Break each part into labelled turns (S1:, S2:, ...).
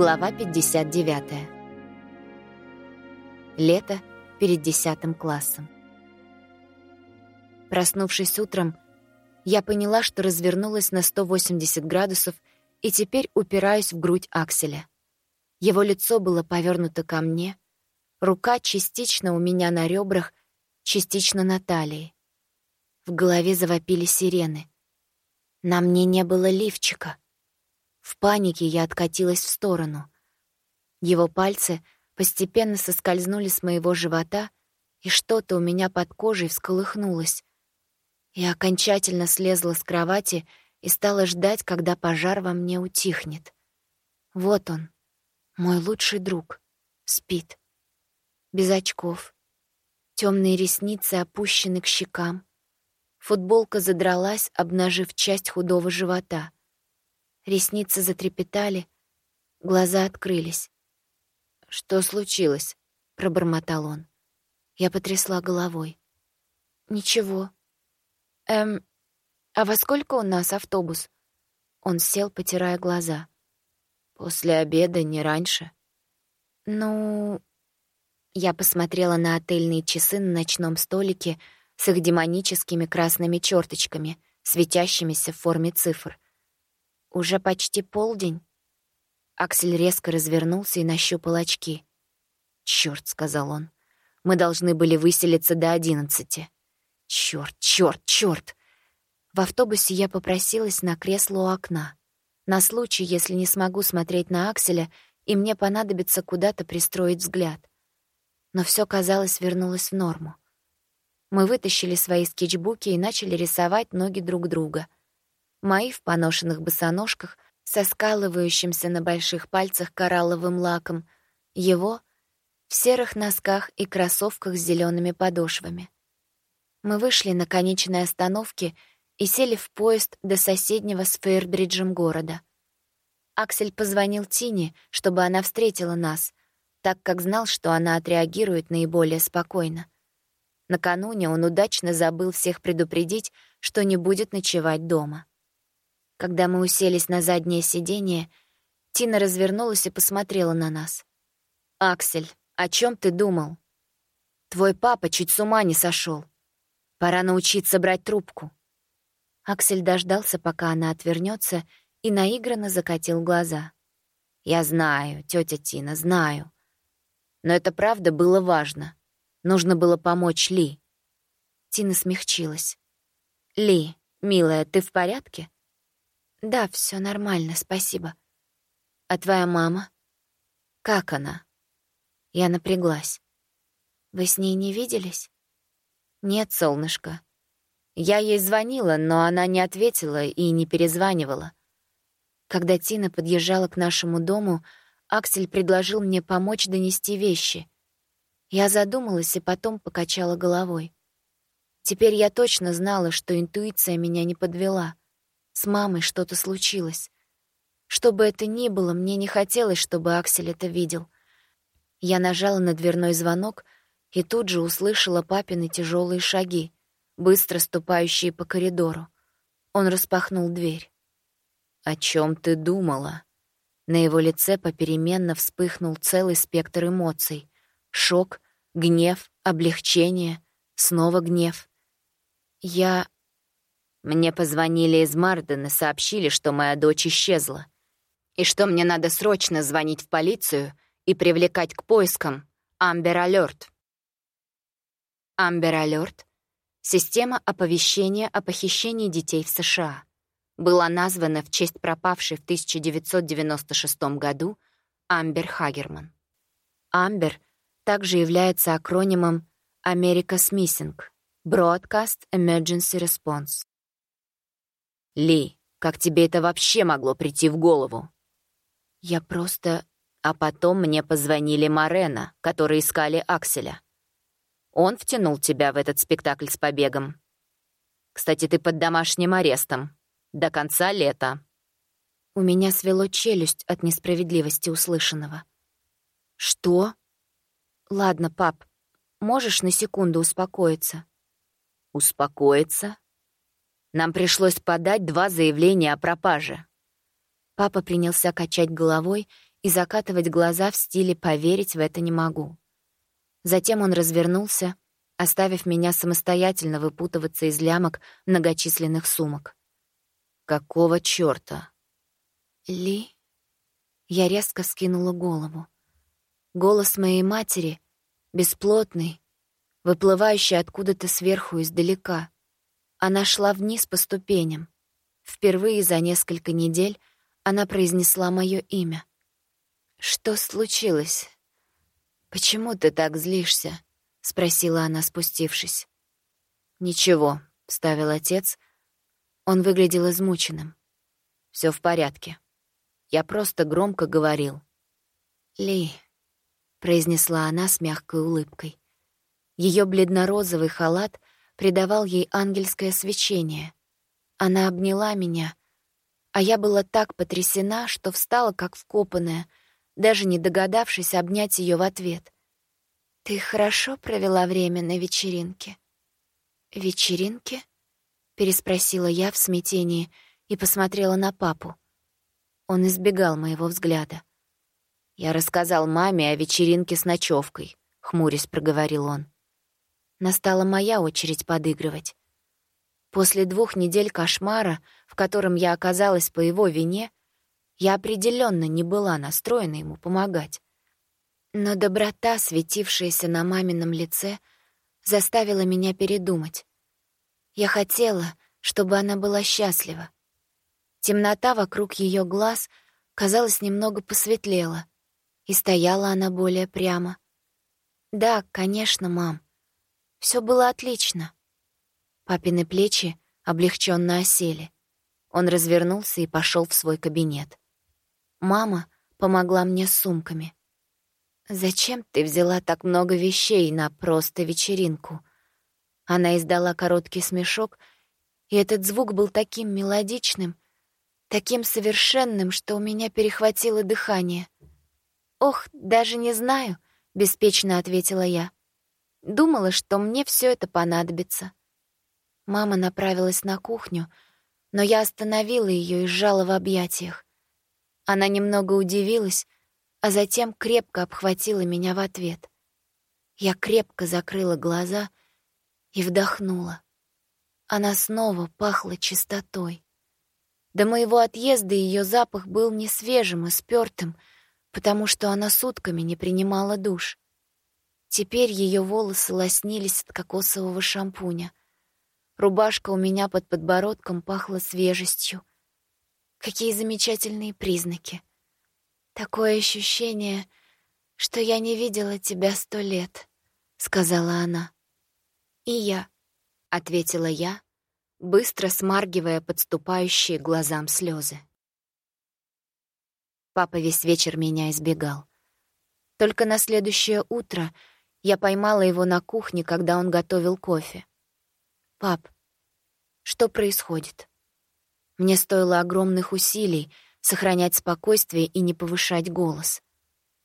S1: Глава 59. Лето перед десятым классом. Проснувшись утром, я поняла, что развернулась на 180 градусов и теперь упираюсь в грудь Акселя. Его лицо было повернуто ко мне, рука частично у меня на ребрах, частично на талии. В голове завопили сирены. На мне не было лифчика. В панике я откатилась в сторону. Его пальцы постепенно соскользнули с моего живота, и что-то у меня под кожей всколыхнулось. Я окончательно слезла с кровати и стала ждать, когда пожар во мне утихнет. Вот он, мой лучший друг, спит. Без очков. Темные ресницы опущены к щекам. Футболка задралась, обнажив часть худого живота — Ресницы затрепетали, глаза открылись. «Что случилось?» — пробормотал он. Я потрясла головой. «Ничего». «Эм, а во сколько у нас автобус?» Он сел, потирая глаза. «После обеда, не раньше». «Ну...» Я посмотрела на отельные часы на ночном столике с их демоническими красными черточками, светящимися в форме цифр. «Уже почти полдень». Аксель резко развернулся и нащупал очки. «Чёрт», — сказал он, — «мы должны были выселиться до одиннадцати». «Чёрт, чёрт, чёрт!» В автобусе я попросилась на кресло у окна. На случай, если не смогу смотреть на Акселя, и мне понадобится куда-то пристроить взгляд. Но всё, казалось, вернулось в норму. Мы вытащили свои скетчбуки и начали рисовать ноги друг друга — Мои в поношенных босоножках, со скалывающимся на больших пальцах коралловым лаком, его в серых носках и кроссовках с зелеными подошвами. Мы вышли на конечной остановке и сели в поезд до соседнего с Фейрбриджем города. Аксель позвонил Тине, чтобы она встретила нас, так как знал, что она отреагирует наиболее спокойно. Накануне он удачно забыл всех предупредить, что не будет ночевать дома. Когда мы уселись на заднее сиденье, Тина развернулась и посмотрела на нас. «Аксель, о чем ты думал? Твой папа чуть с ума не сошел. Пора научиться брать трубку». Аксель дождался, пока она отвернется, и наигранно закатил глаза. «Я знаю, тетя Тина, знаю. Но это правда было важно. Нужно было помочь Ли». Тина смягчилась. «Ли, милая, ты в порядке?» Да, все нормально, спасибо. А твоя мама? Как она? Я напряглась. Вы с ней не виделись? Нет, солнышко. Я ей звонила, но она не ответила и не перезванивала. Когда Тина подъезжала к нашему дому, Аксель предложил мне помочь донести вещи. Я задумалась и потом покачала головой. Теперь я точно знала, что интуиция меня не подвела. С мамой что-то случилось. Что бы это ни было, мне не хотелось, чтобы Аксель это видел. Я нажала на дверной звонок и тут же услышала папины тяжелые шаги, быстро ступающие по коридору. Он распахнул дверь. «О чем ты думала?» На его лице попеременно вспыхнул целый спектр эмоций. Шок, гнев, облегчение, снова гнев. Я... Мне позвонили из Мардена, сообщили, что моя дочь исчезла. И что мне надо срочно звонить в полицию и привлекать к поискам Амбер Алерт. Амбер Алерт — система оповещения о похищении детей в США. Была названа в честь пропавшей в 1996 году Амбер Хагерман. Амбер также является акронимом America's Missing — Broadcast Emergency Response. «Ли, как тебе это вообще могло прийти в голову?» «Я просто...» А потом мне позвонили Марена, которые искали Акселя. Он втянул тебя в этот спектакль с побегом. Кстати, ты под домашним арестом. До конца лета. У меня свело челюсть от несправедливости услышанного. «Что?» «Ладно, пап, можешь на секунду успокоиться?» «Успокоиться? Нам пришлось подать два заявления о пропаже. Папа принялся качать головой, и закатывать глаза в стиле «поверить в это не могу». Затем он развернулся, оставив меня самостоятельно выпутываться из лямок многочисленных сумок. «Какого чёрта?» «Ли?» Я резко скинула голову. Голос моей матери, бесплотный, выплывающий откуда-то сверху издалека. Она шла вниз по ступеням. Впервые за несколько недель она произнесла мое имя. «Что случилось? Почему ты так злишься?» — спросила она, спустившись. «Ничего», — вставил отец. Он выглядел измученным. Все в порядке. Я просто громко говорил. «Ли», — произнесла она с мягкой улыбкой. Ее бледно-розовый халат придавал ей ангельское свечение. Она обняла меня, а я была так потрясена, что встала как вкопанная, даже не догадавшись обнять ее в ответ. «Ты хорошо провела время на вечеринке?» «Вечеринке?» — переспросила я в смятении и посмотрела на папу. Он избегал моего взгляда. «Я рассказал маме о вечеринке с ночевкой», — хмурясь проговорил он. Настала моя очередь подыгрывать. После двух недель кошмара, в котором я оказалась по его вине, я определенно не была настроена ему помогать. Но доброта, светившаяся на мамином лице, заставила меня передумать. Я хотела, чтобы она была счастлива. Темнота вокруг ее глаз, казалось, немного посветлела, и стояла она более прямо. «Да, конечно, мам. Все было отлично». Папины плечи облегченно осели. Он развернулся и пошел в свой кабинет. Мама помогла мне с сумками. «Зачем ты взяла так много вещей на просто вечеринку?» Она издала короткий смешок, и этот звук был таким мелодичным, таким совершенным, что у меня перехватило дыхание. «Ох, даже не знаю», — беспечно ответила я. Думала, что мне все это понадобится. Мама направилась на кухню, но я остановила ее и сжала в объятиях. Она немного удивилась, а затем крепко обхватила меня в ответ. Я крепко закрыла глаза и вдохнула. Она снова пахла чистотой. До моего отъезда ее запах был не свежим и спёртым, потому что она сутками не принимала душ. Теперь ее волосы лоснились от кокосового шампуня. Рубашка у меня под подбородком пахла свежестью. Какие замечательные признаки. Такое ощущение, что я не видела тебя сто лет, — сказала она. И я, — ответила я, быстро смаргивая подступающие глазам слезы. Папа весь вечер меня избегал. Только на следующее утро я поймала его на кухне, когда он готовил кофе. «Пап, что происходит?» Мне стоило огромных усилий сохранять спокойствие и не повышать голос.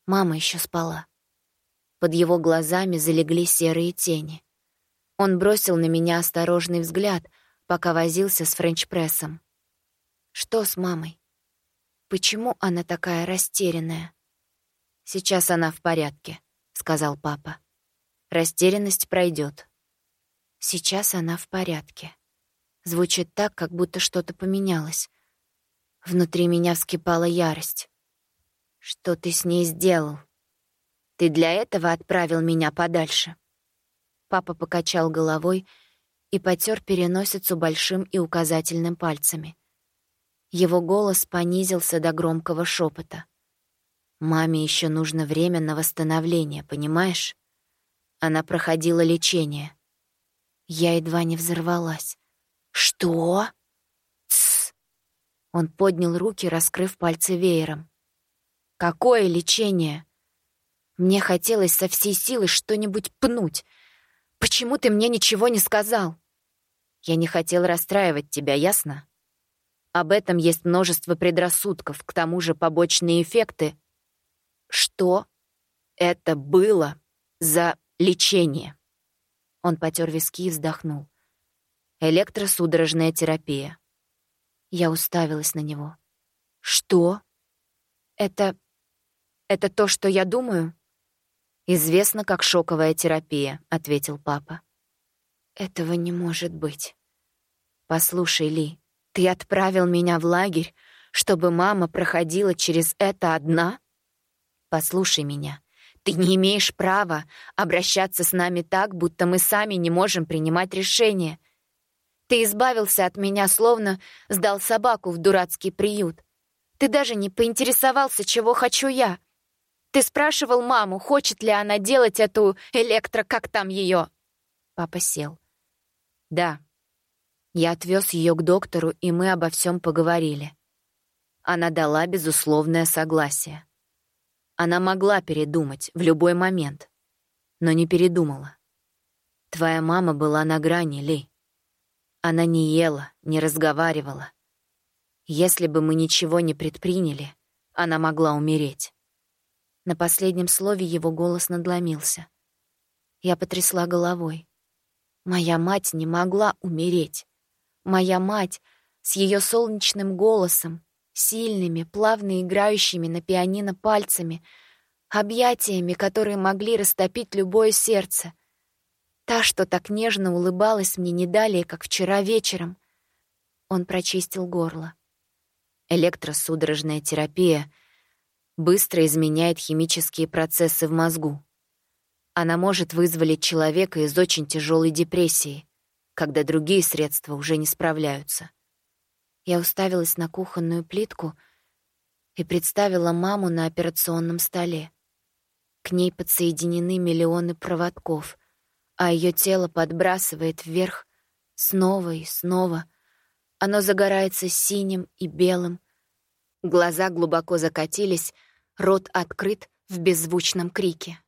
S1: Мама еще спала. Под его глазами залегли серые тени. Он бросил на меня осторожный взгляд — пока возился с френч-прессом. «Что с мамой? Почему она такая растерянная?» «Сейчас она в порядке», — сказал папа. «Растерянность пройдет. «Сейчас она в порядке». Звучит так, как будто что-то поменялось. Внутри меня вскипала ярость. «Что ты с ней сделал? Ты для этого отправил меня подальше?» Папа покачал головой и потер переносицу большим и указательным пальцами. Его голос понизился до громкого шепота. «Маме еще нужно время на восстановление, понимаешь? Она проходила лечение». Я едва не взорвалась. «Что?» «Тсс!» Он поднял руки, раскрыв пальцы веером. «Какое лечение?» Мне хотелось со всей силы что-нибудь пнуть. «Почему ты мне ничего не сказал?» Я не хотел расстраивать тебя, ясно? Об этом есть множество предрассудков, к тому же побочные эффекты. Что это было за лечение? Он потер виски и вздохнул. Электросудорожная терапия. Я уставилась на него. Что? Это Это то, что я думаю?» «Известно как шоковая терапия», — ответил папа. «Этого не может быть. Послушай, Ли, ты отправил меня в лагерь, чтобы мама проходила через это одна? Послушай меня. Ты не имеешь права обращаться с нами так, будто мы сами не можем принимать решения. Ты избавился от меня, словно сдал собаку в дурацкий приют. Ты даже не поинтересовался, чего хочу я. Ты спрашивал маму, хочет ли она делать эту электро, как там ее. Папа сел. Да. Я отвез ее к доктору, и мы обо всем поговорили. Она дала безусловное согласие. Она могла передумать в любой момент, но не передумала. Твоя мама была на грани, Ли. Она не ела, не разговаривала. Если бы мы ничего не предприняли, она могла умереть. На последнем слове его голос надломился. Я потрясла головой. Моя мать не могла умереть. Моя мать с ее солнечным голосом, сильными, плавно играющими на пианино пальцами, объятиями, которые могли растопить любое сердце. Та, что так нежно улыбалась мне не далее, как вчера вечером. Он прочистил горло. Электросудорожная терапия быстро изменяет химические процессы в мозгу. Она может вызволить человека из очень тяжелой депрессии, когда другие средства уже не справляются. Я уставилась на кухонную плитку и представила маму на операционном столе. К ней подсоединены миллионы проводков, а ее тело подбрасывает вверх снова и снова. Оно загорается синим и белым. Глаза глубоко закатились, рот открыт в беззвучном крике.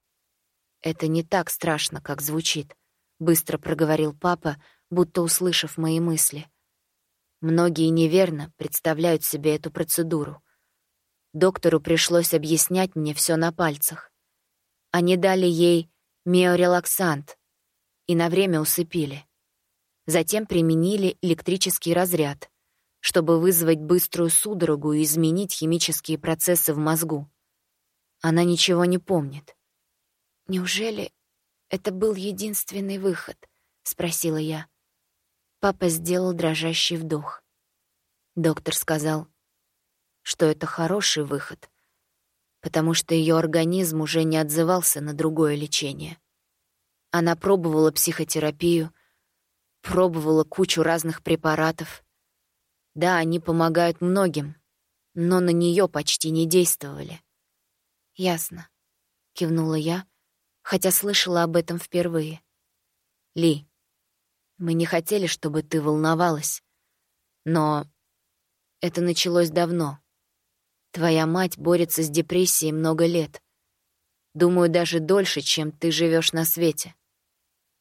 S1: «Это не так страшно, как звучит», — быстро проговорил папа, будто услышав мои мысли — Многие неверно представляют себе эту процедуру. Доктору пришлось объяснять мне все на пальцах. Они дали ей миорелаксант и на время усыпили. Затем применили электрический разряд, чтобы вызвать быструю судорогу и изменить химические процессы в мозгу. Она ничего не помнит. «Неужели это был единственный выход?» — спросила я. Папа сделал дрожащий вдох. Доктор сказал, что это хороший выход, потому что ее организм уже не отзывался на другое лечение. Она пробовала психотерапию, пробовала кучу разных препаратов. Да, они помогают многим, но на нее почти не действовали. «Ясно», — кивнула я, хотя слышала об этом впервые. «Ли, мы не хотели, чтобы ты волновалась. Но это началось давно. Твоя мать борется с депрессией много лет. Думаю, даже дольше, чем ты живешь на свете.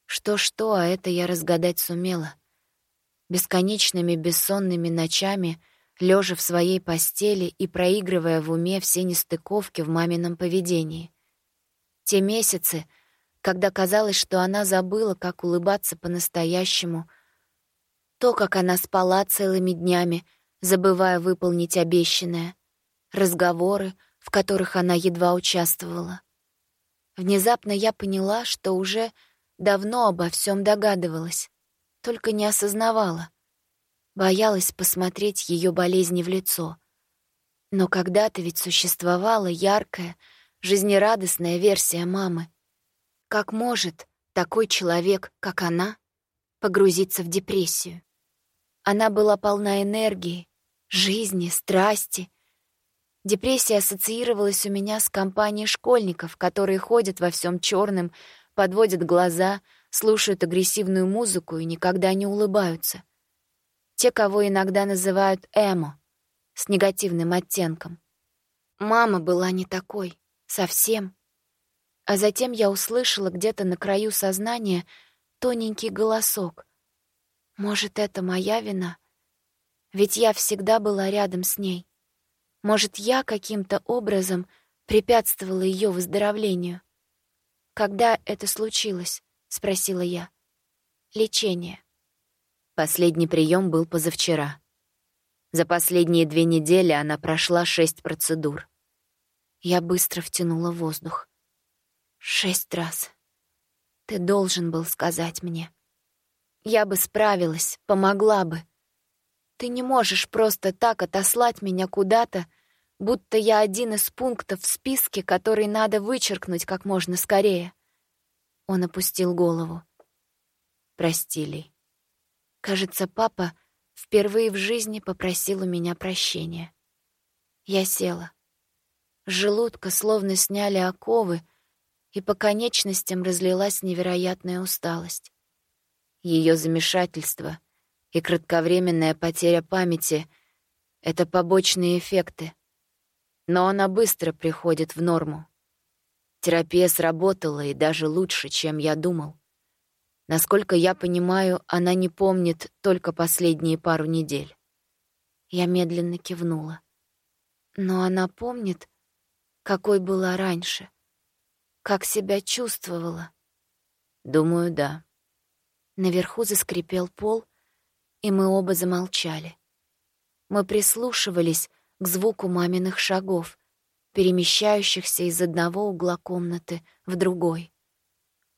S1: Что-что, а это я разгадать сумела. Бесконечными бессонными ночами, лежа в своей постели и проигрывая в уме все нестыковки в мамином поведении. Те месяцы, когда казалось, что она забыла, как улыбаться по-настоящему, то, как она спала целыми днями, забывая выполнить обещанное, разговоры, в которых она едва участвовала. Внезапно я поняла, что уже давно обо всем догадывалась, только не осознавала. Боялась посмотреть ее болезни в лицо. Но когда-то ведь существовала яркая, жизнерадостная версия мамы — как может такой человек, как она, погрузиться в депрессию? Она была полна энергии, жизни, страсти. Депрессия ассоциировалась у меня с компанией школьников, которые ходят во всем черном, подводят глаза, слушают агрессивную музыку и никогда не улыбаются. Те, кого иногда называют эмо, с негативным оттенком. Мама была не такой, совсем. А затем я услышала где-то на краю сознания тоненький голосок. Может, это моя вина? Ведь я всегда была рядом с ней. Может, я каким-то образом препятствовала ее выздоровлению? Когда это случилось? спросила я. Лечение. Последний прием был позавчера. За последние две недели она прошла шесть процедур. Я быстро втянула воздух. Шесть раз. Ты должен был сказать мне. Я бы справилась, помогла бы. Ты не можешь просто так отослать меня куда-то, будто я один из пунктов в списке, который надо вычеркнуть как можно скорее. Он опустил голову. Прости, Ли. Кажется, папа впервые в жизни попросил у меня прощения. Я села. С желудка словно сняли оковы, и по конечностям разлилась невероятная усталость. Ее замешательство и кратковременная потеря памяти — это побочные эффекты. Но она быстро приходит в норму. Терапия сработала и даже лучше, чем я думал. Насколько я понимаю, она не помнит только последние пару недель. Я медленно кивнула. Но она помнит, какой была раньше. Как себя чувствовала? Думаю, да. Наверху заскрипел пол, и мы оба замолчали. Мы прислушивались к звуку маминых шагов, перемещающихся из одного угла комнаты в другой.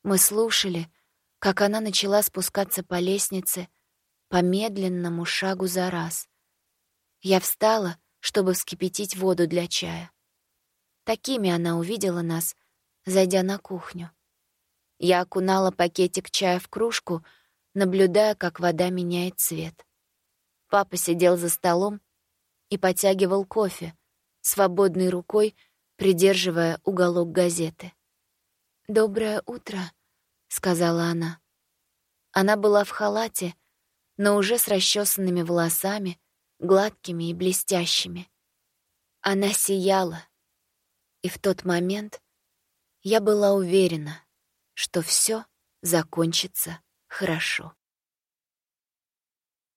S1: Мы слушали, как она начала спускаться по лестнице по медленному шагу за раз. Я встала, чтобы вскипятить воду для чая. Такими она увидела нас — зайдя на кухню. Я окунала пакетик чая в кружку, наблюдая, как вода меняет цвет. Папа сидел за столом и потягивал кофе, свободной рукой придерживая уголок газеты. «Доброе утро», — сказала она. Она была в халате, но уже с расчесанными волосами, гладкими и блестящими. Она сияла, и в тот момент я была уверена, что все закончится хорошо.